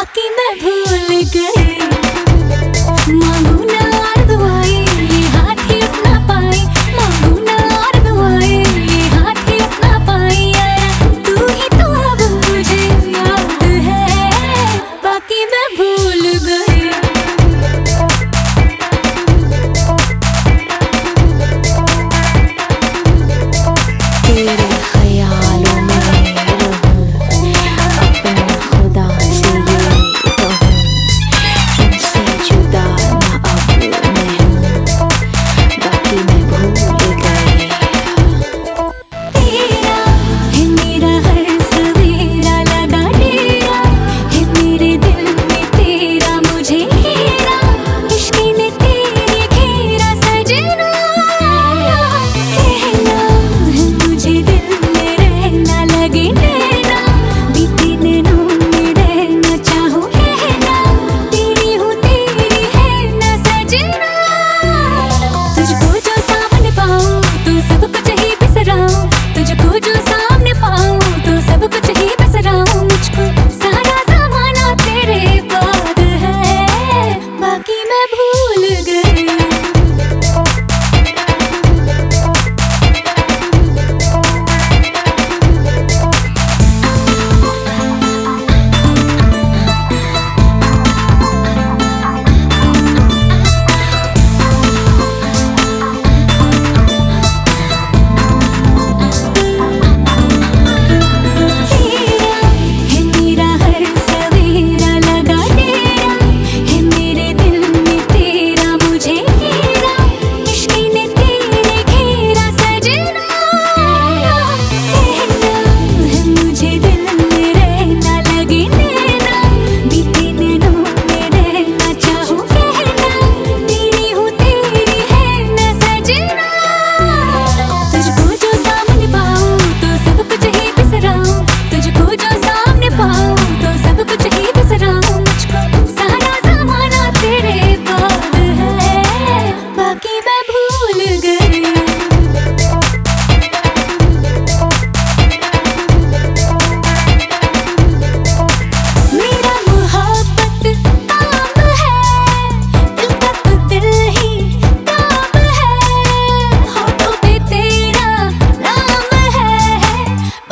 बाकी मैं भूल गई।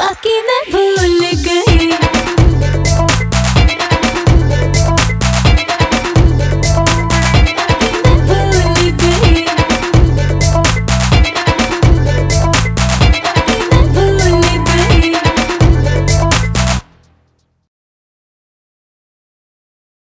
बाकी मैं भूल गई।